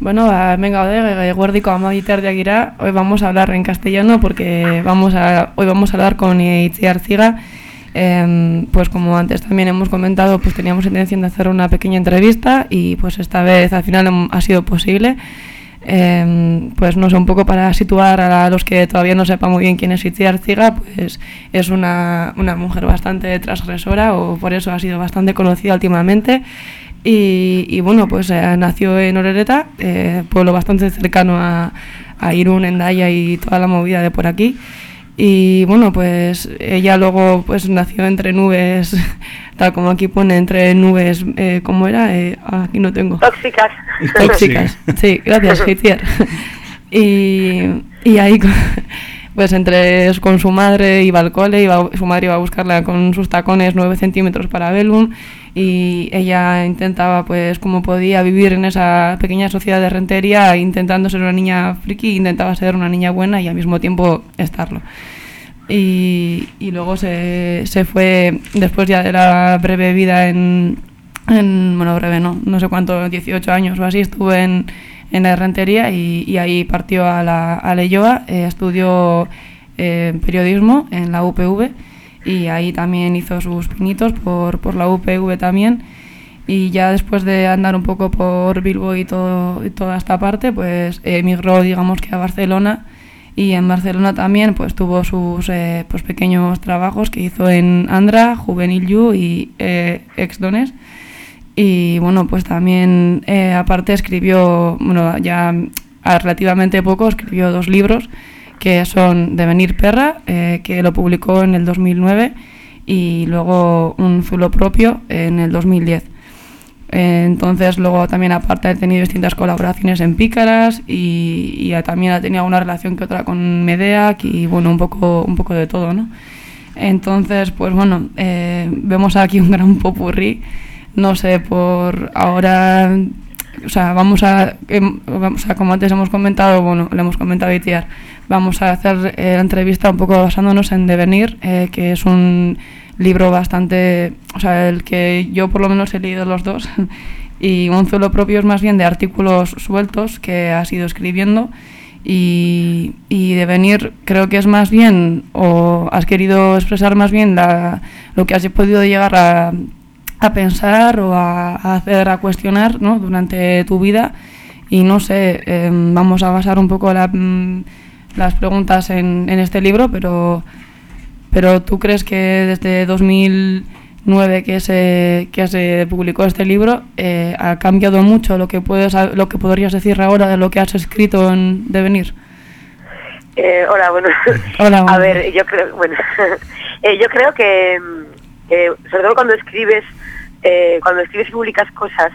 Bueno, ba, hemen gaude, eguerdiko amabiterdiak gira. Hoy vamos a hablar en castellano porque vamos a, hoy vamos a hablar con Itziar Ziga. Eh, pues como antes también hemos comentado, pues teníamos intención de hacer una pequeña entrevista y pues esta vez al final ha sido posible. Eh, pues no sé, un poco para situar a los que todavía no sepan muy bien quién es Itziar Ziga, pues es una, una mujer bastante transgresora o por eso ha sido bastante conocida últimamente y, y bueno, pues eh, nació en Orereta, eh, pueblo bastante cercano a, a Irún, Endaya y toda la movida de por aquí. Y bueno, pues ella luego pues nació entre nubes, tal como aquí pone, entre nubes, eh, ¿cómo era? Eh, aquí no tengo. Tóxicas. Tóxicas, sí, gracias, Heitier. y, y ahí, pues entre con su madre iba al cole, iba, su madre iba a buscarla con sus tacones 9 centímetros para Velum y ella intentaba pues como podía vivir en esa pequeña sociedad de rentería intentando ser una niña friki, intentaba ser una niña buena y al mismo tiempo estarlo. Y, y luego se, se fue, después ya de la breve vida en, en bueno, breve no, no sé cuánto, 18 años o así, estuvo en, en la rentería y, y ahí partió a la a Leioa, eh, estudió eh, periodismo en la UPV y ahí también hizo sus pinitos por, por la UPV también. Y ya después de andar un poco por Bilbo y, todo, y toda esta parte, pues emigró digamos que a Barcelona. Y en Barcelona también pues tuvo sus eh, pues pequeños trabajos que hizo en Andra, Juvenil You y eh, Exdones y bueno pues también eh, aparte escribió bueno ya relativamente poco escribió dos libros que son Devenir Perra eh, que lo publicó en el 2009 y luego un zulo propio en el 2010 eh, entonces luego también aparte ha tenido distintas colaboraciones en Pícaras y, y también ha tenido una relación que otra con Medeac y bueno un poco un poco de todo no entonces pues bueno eh, vemos aquí un gran popurrí. No sé por ahora o sea vamos a em, vamos a como antes hemos comentado bueno le hemos comentado Itiar vamos a hacer eh, la entrevista un poco basándonos en Devenir eh, que es un libro bastante, o sea, el que yo por lo menos he leído los dos, y un zulo propio es más bien de artículos sueltos que has ido escribiendo, y, y de venir creo que es más bien, o has querido expresar más bien la, lo que has podido llegar a, a pensar o a, a hacer, a cuestionar ¿no? durante tu vida, y no sé, eh, vamos a basar un poco la, mm, las preguntas en, en este libro, pero... Pero tú crees que desde 2009 que se, que se publicó este libro eh, ha cambiado mucho lo que puedes lo que podrías decir ahora de lo que has escrito en Devenir. Eh, hola, bueno. Hola, A buenas. ver, yo creo, bueno, eh, yo creo que, mm, eh, sobre todo cuando escribes, eh, cuando escribes y publicas cosas,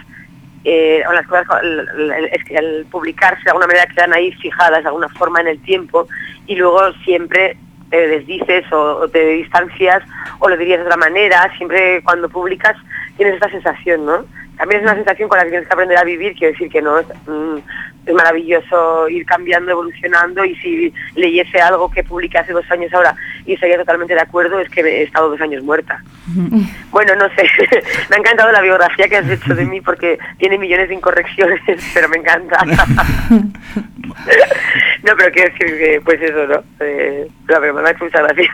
eh, o las cosas, al publicarse de alguna manera quedan ahí fijadas de alguna forma en el tiempo y luego siempre te desdices o, o te distancias o lo dirías de otra manera, siempre cuando publicas tienes esta sensación, ¿no? También es una sensación con la que tienes que aprender a vivir, quiero decir que no es, mm, es maravilloso ir cambiando, evolucionando y si leyese algo que publiqué hace dos años ahora y estaría totalmente de acuerdo es que he estado dos años muerta. Bueno, no sé, me ha encantado la biografía que has hecho de mí porque tiene millones de incorrecciones, pero me encanta. no, pero quiero decir que, pues eso, ¿no? Eh, no, pero me ha hecho mucha gracia.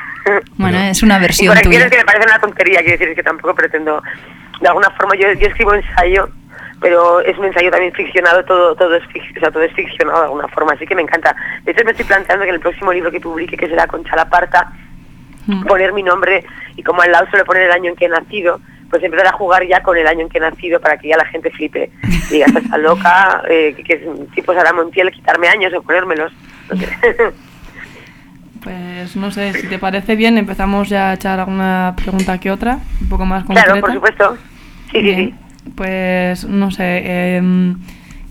Bueno, es una versión Incorrecciones tuya. que me parecen una tontería, quiero decir que tampoco pretendo, de alguna forma, yo, yo escribo ensayo, pero es un ensayo también ficcionado, todo todo es, fic- o sea, todo es ficcionado de alguna forma, así que me encanta. De hecho, me estoy planteando que en el próximo libro que publique, que será con Chalaparta, Mm. poner mi nombre y como al lado suele poner el año en que he nacido, pues empezar a jugar ya con el año en que he nacido para que ya la gente flipe. Y diga, "Esta está loca, eh, que, que tipo Sara Montiel, quitarme años o ponérmelos. No sé. Pues no sé, si te parece bien, empezamos ya a echar alguna pregunta que otra, un poco más concreta. claro, por supuesto. Sí, sí, Bien, sí. Pues no sé, em,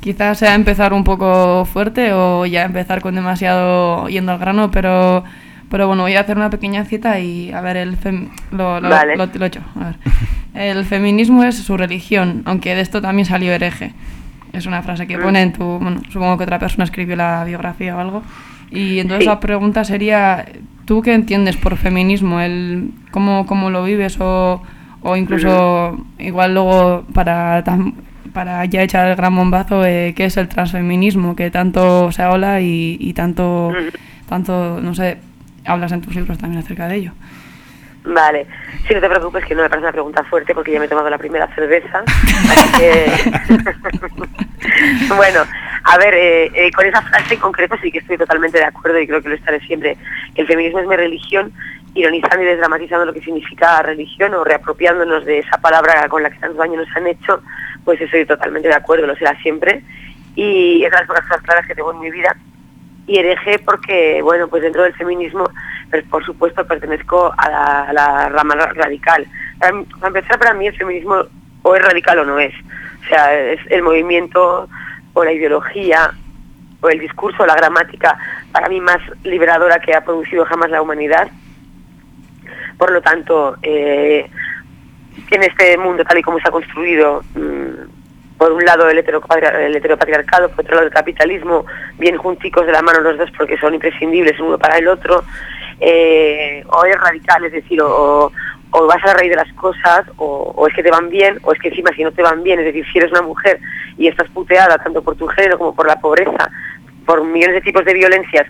quizás sea empezar un poco fuerte o ya empezar con demasiado yendo al grano, pero pero bueno, voy a hacer una pequeña cita y a ver, el fem- lo, lo, Vale. lo- lo he hecho. A ver. El feminismo es su religión, aunque de esto también salió hereje. Es una frase que Mm. pone en tu... Bueno, supongo que otra persona escribió la biografía o algo. Y entonces Sí. la pregunta sería, ¿tú qué entiendes por feminismo? El, ¿cómo, ¿Cómo lo vives? O, o incluso, igual luego, para para ya echar el gran bombazo, eh, ¿qué es el transfeminismo? Que tanto se habla y, y tanto, tanto, no sé, hablas en tus libros también acerca de ello. Vale, si no te preocupes que no me parece una pregunta fuerte porque ya me he tomado la primera cerveza. Así que... bueno, a ver, eh, eh, con esa frase en concreto sí que estoy totalmente de acuerdo y creo que lo estaré siempre. El feminismo es mi religión, ironizando y desdramatizando lo que significa religión o reapropiándonos de esa palabra con la que tanto daño nos han hecho, pues estoy totalmente de acuerdo, lo será siempre. Y es las cosas claras que tengo en mi vida. Y hereje porque, bueno, pues dentro del feminismo, pues por supuesto pertenezco a la, rama radical. Para, para empezar, para mí el feminismo o es radical o no es. O sea, es el movimiento o la ideología o el discurso o la gramática para mí más liberadora que ha producido jamás la humanidad. Por lo tanto, eh, en este mundo tal y como se ha construido, mm, por un lado el, heteropatriarcado, por otro lado el capitalismo, bien junticos de la mano los dos porque son imprescindibles uno para el otro, eh, o es radical, es decir, o, o vas a la raíz de las cosas, o, es que te van bien, o es que encima si no te van bien, es decir, si eres una mujer y estás puteada tanto por tu género como por la pobreza, por millones de tipos de violencias,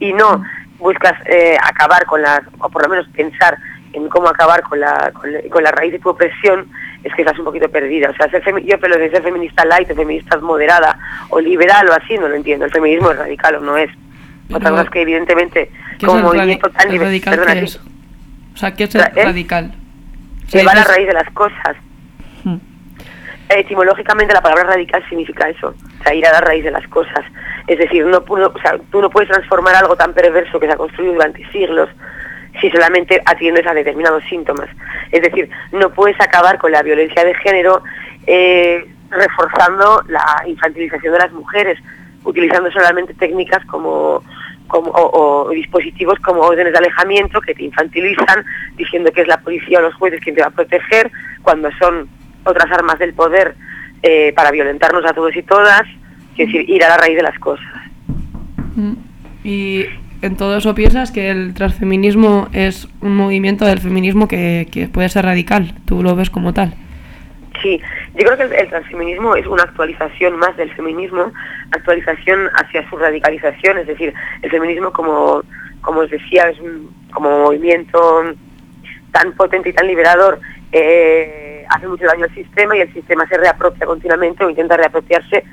y no buscas eh, acabar con las, o por lo menos pensar en cómo acabar con la, con, la raíz de tu opresión, es que estás un poquito perdida. O sea, ser yo pero de ser feminista light, o feminista moderada, o liberal o así, no lo entiendo. El feminismo es radical o no es. Otra cosa es que evidentemente como movimiento tan liberal... O sea, ¿qué es ¿Eh? radical? Se va a la raíz de las cosas. Hmm. Etimológicamente la palabra radical significa eso, o sea, ir a la raíz de las cosas. Es decir, no, tú no puedes transformar algo tan perverso que se ha construido durante siglos si solamente atiendes a determinados síntomas. Es decir, no puedes acabar con la violencia de género eh, reforzando la infantilización de las mujeres, utilizando solamente técnicas como como, o, dispositivos como órdenes de alejamiento que te infantilizan diciendo que es la policía o los jueces quien te va a proteger cuando son otras armas del poder eh, para violentarnos a todos y todas, es decir, ir a la raíz de las cosas. Mm. Y en todo eso piensas que el transfeminismo es un movimiento del feminismo que, que puede ser radical, tú lo ves como tal. Sí, yo creo que el, transfeminismo es una actualización más del feminismo, actualización hacia su radicalización, es decir, el feminismo como, como os decía, es un como movimiento tan potente y tan liberador, eh, hace mucho daño al sistema y el sistema se reapropia continuamente o intenta reapropiarse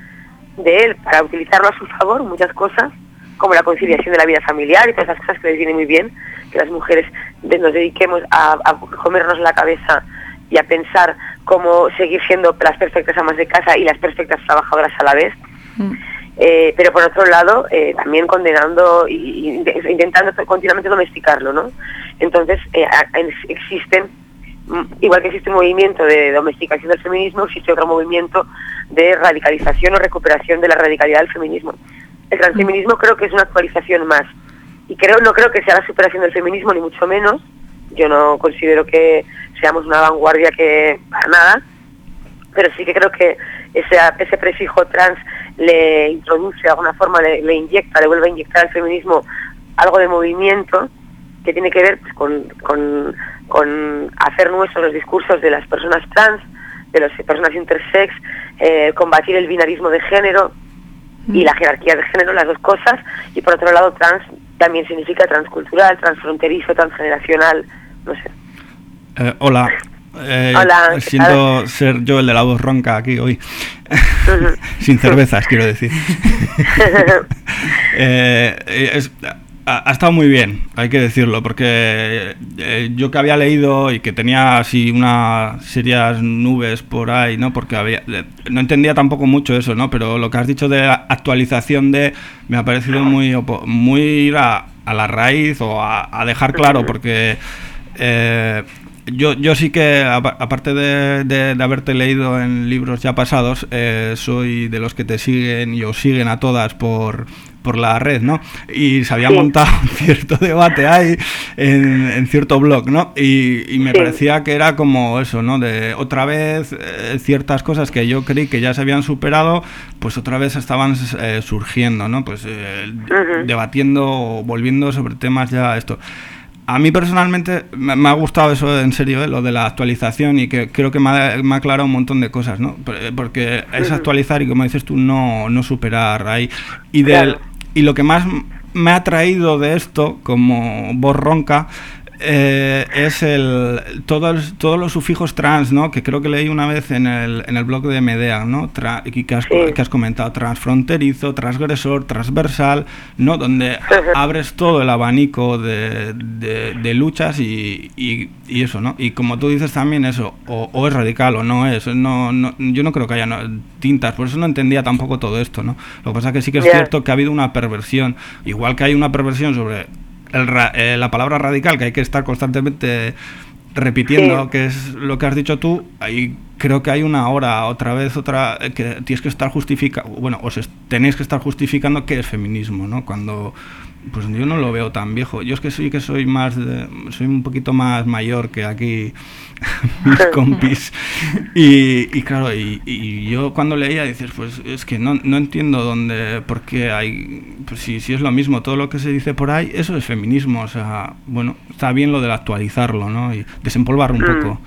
de él para utilizarlo a su favor, muchas cosas, como la conciliación de la vida familiar y todas esas cosas que les viene muy bien, que las mujeres nos dediquemos a, a comernos la cabeza y a pensar cómo seguir siendo las perfectas amas de casa y las perfectas trabajadoras a la vez. Mm. Eh, pero por otro lado, eh, también condenando y, intentando continuamente domesticarlo, ¿no? Entonces, eh, existen, mm, igual que existe un movimiento de domesticación del feminismo, existe otro movimiento de radicalización o recuperación de la radicalidad del feminismo. El transfeminismo creo que es una actualización más. Y creo no creo que sea la superación del feminismo, ni mucho menos. Yo no considero que seamos una vanguardia que para nada, pero sí que creo que ese, ese prefijo trans le introduce de alguna forma, le, inyecta, le vuelve a inyectar al feminismo algo de movimiento que tiene que ver pues, con, con, hacer nuestros los discursos de las personas trans, de las personas intersex, eh, combatir el binarismo de género y la jerarquía de género, las dos cosas, y por otro lado trans también significa transcultural, transfronterizo, transgeneracional, no sé. Eh, hola. Eh, Siento ser yo el de la voz ronca aquí hoy. Sin cervezas, quiero decir. Eh, ha, estado muy bien, hay que decirlo, porque eh, yo que había leído y que tenía así unas serias nubes por ahí, ¿no? Porque había, no entendía tampoco mucho eso, ¿no? Pero lo que has dicho de actualización de me ha parecido muy, muy ir a, la raíz o a, dejar claro, porque yo, yo sí que, aparte de, haberte leído en libros ya pasados, eh, soy de los que te siguen y os siguen a todas por, por la red, ¿no? Y se había montado un cierto debate ahí en, cierto blog, ¿no? Y, me parecía que era como eso, ¿no? De otra vez eh, ciertas cosas que yo creí que ya se habían superado, pues otra vez estaban eh, surgiendo, ¿no? Pues debatiendo o volviendo sobre temas ya esto. A mí personalmente me, ha gustado eso en serio, ¿eh? lo de la actualización y que creo que me ha, me ha, aclarado un montón de cosas, ¿no? Porque es actualizar y como dices tú, no, no superar ahí. Y, del, y lo que más me ha traído de esto, como voz ronca, eh, es el todos, todos los sufijos trans, ¿no? Que creo que leí una vez en el, en el blog de Medea, ¿no? que, has, que has comentado, transfronterizo, transgresor, transversal, ¿no? Donde abres todo el abanico de, de, luchas y, y, eso, ¿no? Y como tú dices también eso, o, es radical o no es, no, no, yo no creo que haya tintas, por eso no entendía tampoco todo esto, ¿no? Lo que pasa es que sí que es cierto que ha habido una perversión, igual que hay una perversión sobre eh, la palabra radical, que hay que estar constantemente repitiendo, que es lo que has dicho tú, ahí creo que hay una hora, otra vez, otra, eh, que tienes que estar justificando, bueno, os tenéis que estar justificando qué es feminismo, ¿no? Cuando pues yo no lo veo tan viejo. Yo es que sí que soy más, soy un poquito más mayor que aquí mis compis. Y, claro, y, yo cuando leía dices, pues es que no, no entiendo dónde, por qué hay, pues si, si es lo mismo, todo lo que se dice por ahí, eso es feminismo. O sea, bueno, está bien lo de actualizarlo, ¿no? Y desempolvarlo un mm. poco.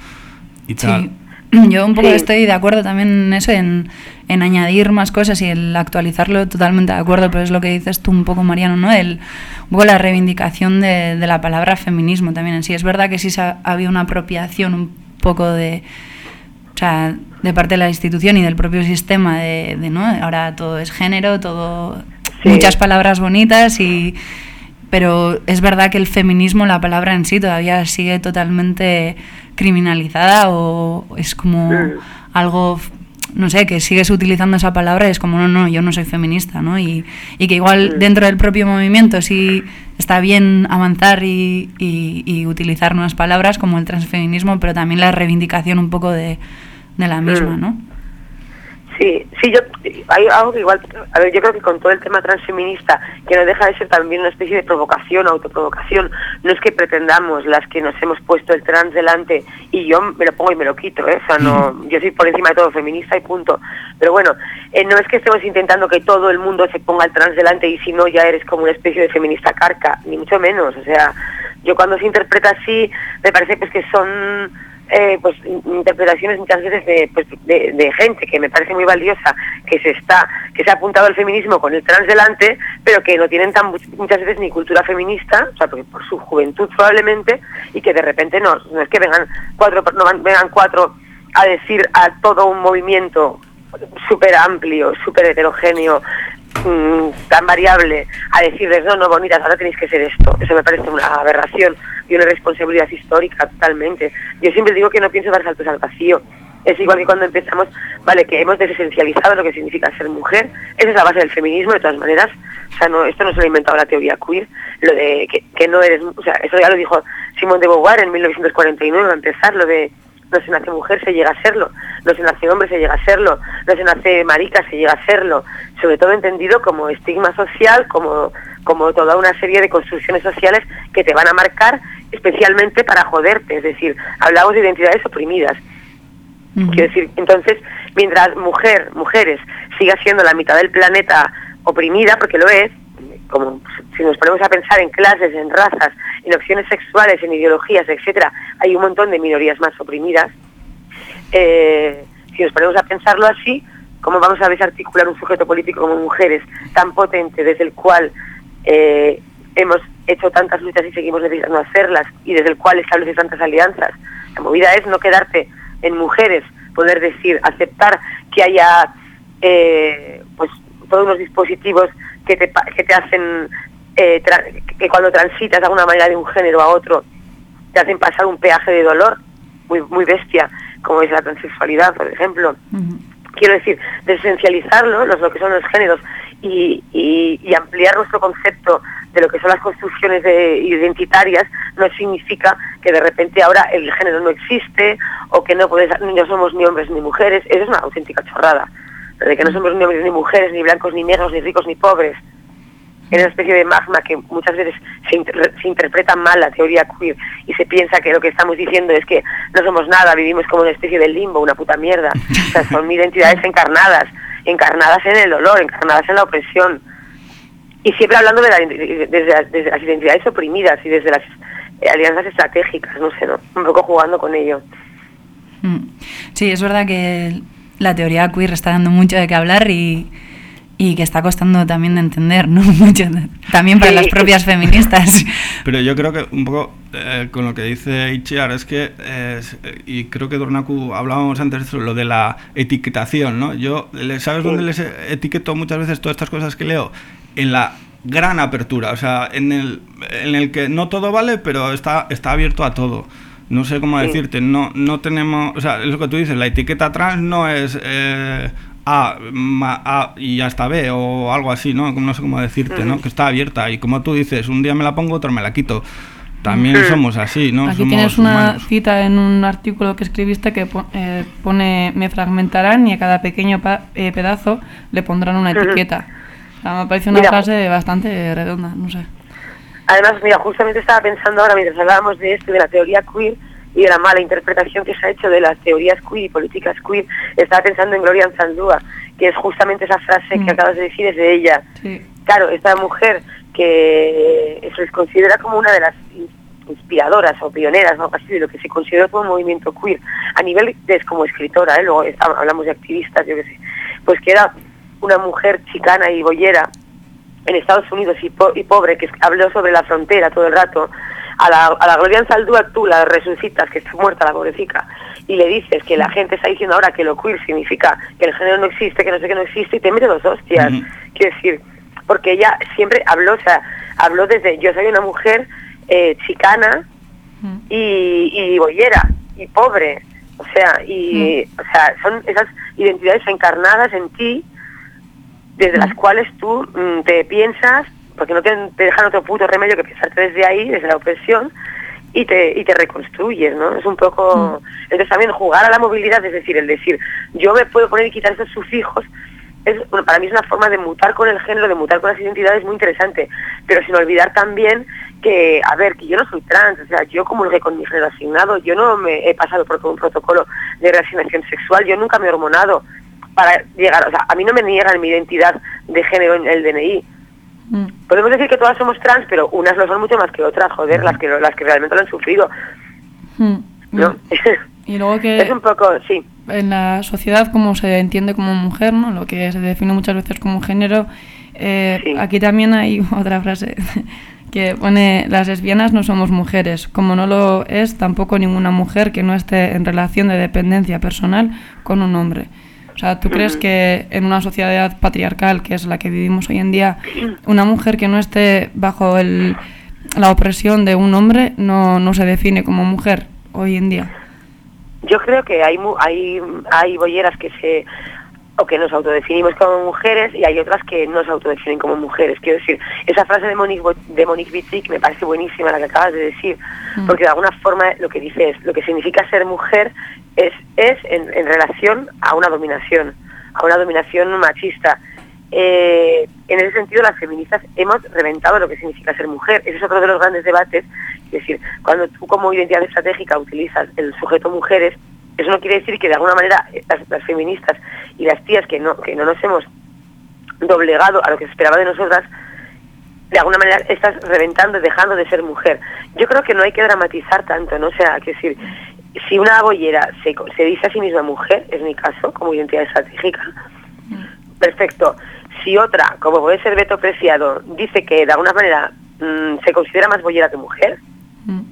Y tal. Yo un poco estoy de acuerdo también en eso, en, añadir más cosas y el actualizarlo, totalmente de acuerdo, pero es lo que dices tú un poco, Mariano, ¿no? El, un poco la reivindicación de, la palabra feminismo también en sí. Es verdad que sí ha, habido una apropiación un poco de, o sea, de parte de la institución y del propio sistema de, ¿no? Ahora todo es género, todo... Muchas palabras bonitas y pero es verdad que el feminismo, la palabra en sí, todavía sigue totalmente criminalizada o es como algo no sé, que sigues utilizando esa palabra y es como, no, no, yo no soy feminista, ¿no? Y, y que igual dentro del propio movimiento sí está bien avanzar y, y, utilizar nuevas palabras como el transfeminismo, pero también la reivindicación un poco de, de la misma, ¿no? Sí, sí, yo hay algo que igual, a ver, yo creo que con todo el tema transfeminista, que no deja de ser también una especie de provocación, autoprovocación, no es que pretendamos las que nos hemos puesto el trans delante y yo me lo pongo y me lo quito, ¿eh? o sea, no, yo soy por encima de todo feminista y punto, pero bueno, eh, no es que estemos intentando que todo el mundo se ponga el trans delante y si no ya eres como una especie de feminista carca, ni mucho menos, o sea, yo cuando se interpreta así, me parece pues que son eh, pues interpretaciones muchas veces de, pues, de, gente que me parece muy valiosa que se está que se ha apuntado al feminismo con el trans delante pero que no tienen tan muchas veces ni cultura feminista o sea porque por su juventud probablemente y que de repente no no es que vengan cuatro no vengan cuatro a decir a todo un movimiento súper amplio súper heterogéneo Mm, tan variable a decirles, no, no, bonitas, ahora tenéis que ser esto. Eso me parece una aberración y una responsabilidad histórica totalmente. Yo siempre digo que no pienso dar saltos al vacío. Es igual que cuando empezamos, vale, que hemos desesencializado lo que significa ser mujer. Esa es la base del feminismo, de todas maneras. O sea, no, esto no se lo ha inventado la teoría queer. Lo de que, no eres, o sea, eso ya lo dijo Simone de Beauvoir en 1949, a empezar, lo de no se nace mujer, se llega a serlo, no se nace hombre, se llega a serlo, no se nace marica, se llega a serlo, sobre todo entendido como estigma social, como, como toda una serie de construcciones sociales que te van a marcar especialmente para joderte, es decir, hablamos de identidades oprimidas. Quiero decir, entonces, mientras mujer, mujeres, siga siendo la mitad del planeta oprimida, porque lo es, como si nos ponemos a pensar en clases, en razas, en opciones sexuales, en ideologías, etcétera, hay un montón de minorías más oprimidas. Eh, si nos ponemos a pensarlo así, ¿cómo vamos a desarticular un sujeto político como mujeres tan potente desde el cual eh, hemos hecho tantas luchas y seguimos necesitando hacerlas y desde el cual establece tantas alianzas? La movida es no quedarte en mujeres, poder decir, aceptar que haya eh, pues todos los dispositivos que te, que te hacen eh, que cuando transitas de alguna manera de un género a otro te hacen pasar un peaje de dolor muy muy bestia como es la transexualidad por ejemplo quiero decir desesencializarlo los lo que son los géneros y, y, ampliar nuestro concepto de lo que son las construcciones de, identitarias no significa que de repente ahora el género no existe o que no puedes no somos ni hombres ni mujeres eso es una auténtica chorrada de que no somos ni hombres ni mujeres ni blancos ni negros ni ricos ni pobres en una especie de magma que muchas veces se, se, interpreta mal la teoría queer y se piensa que lo que estamos diciendo es que no somos nada, vivimos como una especie de limbo, una puta mierda. O sea, son identidades encarnadas, encarnadas en el dolor, encarnadas en la opresión. Y siempre hablando de desde, las identidades oprimidas y desde las eh, alianzas estratégicas, no sé, ¿no? Un poco jugando con ello. Mm. Sí, es verdad que la teoría queer está dando mucho de qué hablar y, y que está costando también de entender, ¿no? Mucho, también para Sí. las propias feministas. Pero yo creo que un poco eh, con lo que dice Itziar es que, eh, y creo que Dornaku hablábamos antes de eso, lo de la etiquetación, ¿no? Yo, le- ¿sabes Sí. dónde les etiqueto muchas veces todas estas cosas que leo? En la gran apertura, o sea, en el, en el que no todo vale, pero está, está abierto a todo. No sé cómo decirte, no, no tenemos, o sea, es lo que tú dices, la etiqueta trans no es eh, A, ma- A y hasta B o algo así, ¿no? No sé cómo decirte, ¿no? Que está abierta y como tú dices, un día me la pongo, otro me la quito. También somos así, ¿no? Aquí Somos tienes una humanos. cita en un artículo que escribiste que eh, pone me fragmentarán y a cada pequeño pa- eh, pedazo le pondrán una etiqueta. O sea, me parece una Mira. frase bastante redonda, no sé. Además, mira, justamente estaba pensando ahora mientras hablábamos de esto, de la teoría queer y de la mala interpretación que se ha hecho de las teorías queer y políticas queer, estaba pensando en Gloria Anzaldúa, que es justamente esa frase Mm. que acabas de decir, es de ella. Sí. Claro, esta mujer que se les considera como una de las in- inspiradoras o pioneras, ¿no? Así de lo que se consideró como un movimiento queer, a nivel de como escritora, ¿eh? luego hablamos de activistas, yo qué sé, pues que era una mujer chicana y boyera en Estados Unidos y, po- y pobre, que habló sobre la frontera todo el rato, a la, a la Gloria Anzaldúa tú la resucitas, que está muerta la pobrecita, y le dices que la gente está diciendo ahora que lo queer significa que el género no existe, que no sé qué no existe, y te mete dos hostias. Ujú. Quiero decir, porque ella siempre habló, o sea, habló desde yo soy una mujer eh, chicana Mm. y, y boyera y pobre, o sea, y o sea, son esas identidades encarnadas en ti desde las Mm. cuales tú mm, te piensas, porque no te, te dejan otro puto remedio que pensarte desde ahí, desde la opresión, y te, y te reconstruyes, ¿no? Es un poco... Entonces también jugar a la movilidad, es decir, el decir, yo me puedo poner y quitar esos sufijos, es, bueno, para mí es una forma de mutar con el género, de mutar con las identidades muy interesante, pero sin olvidar también que, a ver, que yo no soy trans, o sea, yo comulgué con mi género asignado, yo no me he pasado por todo un protocolo de reasignación sexual, yo nunca me he hormonado para llegar, o sea, a mí no me niegan mi identidad de género en el DNI. Mm. Podemos decir que todas somos trans, pero unas lo son mucho más que otras, joder, las que las que realmente lo han sufrido, Mm. ¿no? Y luego que es un poco, sí, en la sociedad como se entiende como mujer, ¿no? Lo que se define muchas veces como género. eh, Sí. Aquí también hay otra frase que pone las lesbianas no somos mujeres, como no lo es tampoco ninguna mujer que no esté en relación de dependencia personal con un hombre. O sea, ¿tú crees que en una sociedad patriarcal, que es la que vivimos hoy en día, una mujer que no esté bajo el, la opresión de un hombre no, no se define como mujer hoy en día? Yo creo que hay hay hay bolleras que se o que nos autodefinimos como mujeres y hay otras que no se autodefinen como mujeres. Quiero decir, esa frase de Monique, de Monique Wittig me parece buenísima la que acabas de decir, Mm. porque de alguna forma lo que dice es, lo que significa ser mujer es, es en, en relación a una dominación, a una dominación machista. Eh, en ese sentido, las feministas hemos reventado lo que significa ser mujer. Ese es otro de los grandes debates. Es decir, cuando tú como identidad estratégica utilizas el sujeto mujeres, eso no quiere decir que de alguna manera las, las feministas y las tías que no, que no nos hemos doblegado a lo que se esperaba de nosotras, de alguna manera estás reventando, dejando de ser mujer. Yo creo que no hay que dramatizar tanto, ¿no? O sea, que decir, si una boyera se, se dice a sí misma mujer, es mi caso, como identidad estratégica, perfecto. Si otra, como puede ser Beto Preciado, dice que de alguna manera mm, se considera más boyera que mujer, Mm.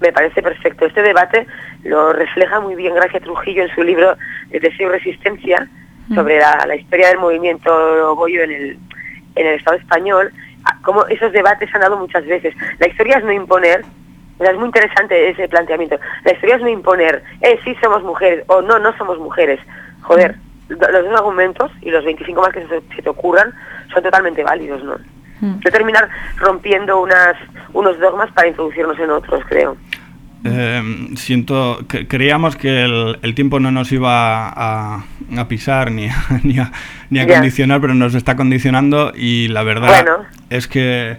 Me parece perfecto. Este debate lo refleja muy bien Gracia Trujillo en su libro de Deseo y Resistencia sobre la, la historia del movimiento Goyo en el, en el Estado español, cómo esos debates se han dado muchas veces. La historia es no imponer, es muy interesante ese planteamiento. La historia es no imponer, eh, sí somos mujeres, o no, no somos mujeres. Joder, lo- los dos argumentos y los 25 más que se te ocurran son totalmente válidos, ¿no? Mm. No terminar rompiendo unas, unos dogmas para introducirnos en otros, creo. Eh, siento que creíamos que el, el tiempo no nos iba a, a pisar ni a, ni a, ni a Ya. condicionar, pero nos está condicionando y la verdad Bueno. es que,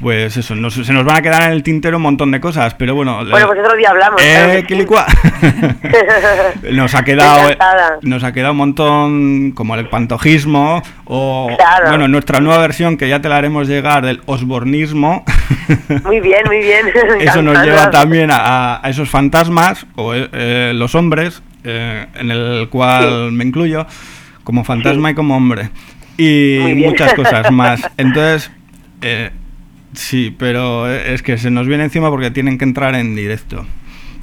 pues eso, nos- se nos van a quedar en el tintero un montón de cosas, pero bueno... Bueno, pues otro día hablamos. Eh, sí. nos ha quedado Encantada. nos ha quedado un montón como el pantojismo o Claro. bueno nuestra nueva versión que ya te la haremos llegar del osbornismo Muy bien, muy bien. Eso nos lleva también a, esos fantasmas, o eh, los hombres, eh, en el cual me incluyo, como fantasma y como hombre. Y muchas cosas más. Entonces, eh, sí, pero es que se nos viene encima porque tienen que entrar en directo.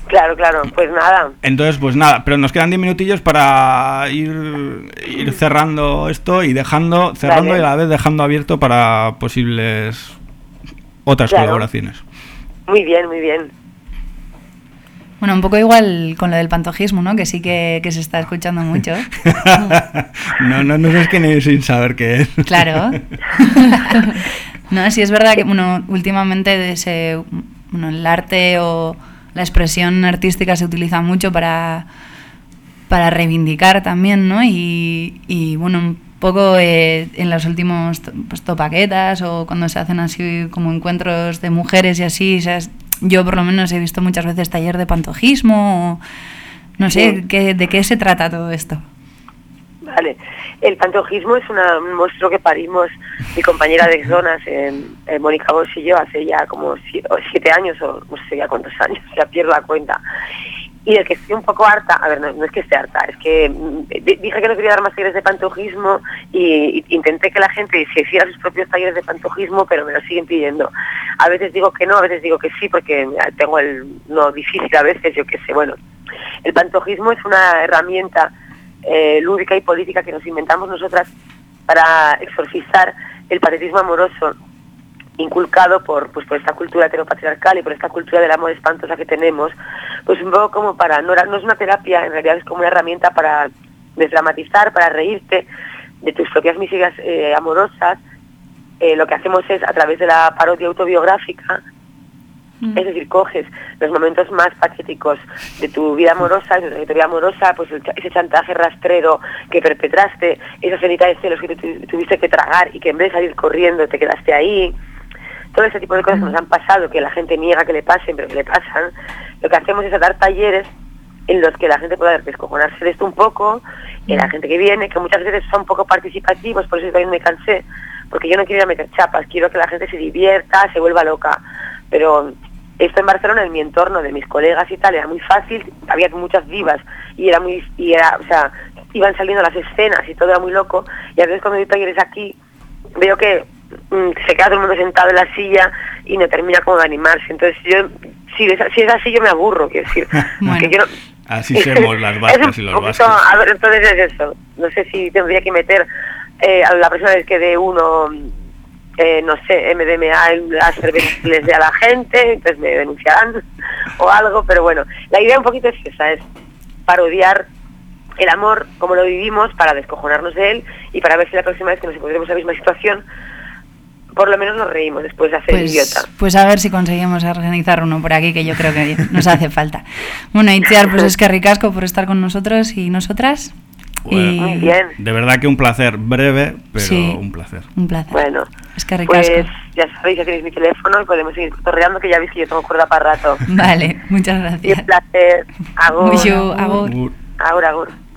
Claro, claro, pues nada. Entonces, pues nada, pero nos quedan 10 minutillos para ir, ir cerrando esto y dejando, cerrando y a la vez dejando abierto para posibles otras colaboraciones. Muy bien, muy bien. Bueno, un poco igual con lo del pantojismo, ¿no? Que sí que, se está escuchando mucho. no, no, no es que ni sin saber qué es. Claro. no, sí es verdad que, bueno, últimamente ese, bueno, el arte o la expresión artística se utiliza mucho para, para reivindicar también, ¿no? Y, y bueno, un poco eh, en los últimos pues, topaquetas o cuando se hacen así como encuentros de mujeres y así, yo por lo menos he visto muchas veces taller de pantojismo, no sé, ¿de qué se trata todo esto? Vale, el pantojismo es un monstruo que parimos mi compañera de zonas, en, Mónica Bosch y yo, hace ya como siete, años o no sé ya cuántos años, ya pierdo la cuenta. Y el que estoy un poco harta, a ver, no, es que esté harta, es que mm, dije que no quería dar más talleres de pantojismo y, intenté que la gente se hiciera sus propios talleres de pantojismo, pero me lo siguen pidiendo. A veces digo que no, a veces digo que sí, porque tengo el no difícil a veces, yo qué sé, bueno. El pantojismo es una herramienta eh, lúdica y política que nos inventamos nosotras para exorcizar el patetismo amoroso inculcado por, pues, por esta cultura heteropatriarcal y por esta cultura del amor espantosa que tenemos, pues un poco como para, no, es una terapia, en realidad es como una herramienta para desdramatizar, para reírte de tus propias miserias eh, amorosas. Eh, lo que hacemos es, a través de la parodia autobiográfica, mm. es decir, coges los momentos más patéticos de tu vida amorosa, de tu vida amorosa, pues ese chantaje rastrero que perpetraste, esa cenita de celos que tuviste que tragar y que en vez de salir corriendo te quedaste ahí, todo ese tipo de cosas que nos han pasado, que la gente niega que le pasen, pero que le pasan, lo que hacemos es dar talleres en los que la gente pueda descojonarse de esto un poco, y la gente que viene, que muchas veces son poco participativos, por eso también me cansé, porque yo no quiero ir a meter chapas, quiero que la gente se divierta, se vuelva loca, pero esto en Barcelona, en mi entorno, de mis colegas y tal, era muy fácil, había muchas vivas, y era muy, y era, o sea, iban saliendo las escenas y todo era muy loco, y a veces cuando doy talleres aquí, veo que Mm, se queda todo el mundo sentado en la silla y no termina como de animarse. Entonces yo, si es, si es así, yo me aburro, quiero decir. Así somos las vascas y los vascos. A ver, entonces es eso. No sé si tendría que meter eh, a la próxima vez que de uno, eh, no sé, MDMA en las cervezas les dé a la gente, entonces me denunciarán o algo, pero bueno, la idea un poquito es esa, es parodiar el amor como lo vivimos para descojonarnos de él y para ver si la próxima vez que nos encontremos en la misma situación por lo menos nos reímos después de hacer pues, idiota. Pues a ver si conseguimos organizar uno por aquí, que yo creo que nos hace falta. Bueno, Itziar, pues es que ricasco por estar con nosotros y nosotras. Muy bien. De verdad que un placer, breve, pero un placer. Un placer. Bueno, es que. Pues ya sabéis, ya tenéis mi teléfono y podemos seguir torreando, que ya veis que yo tengo cuerda para rato. Vale, muchas gracias. Y un placer. Agur. Mucho, agur. Agur, agur.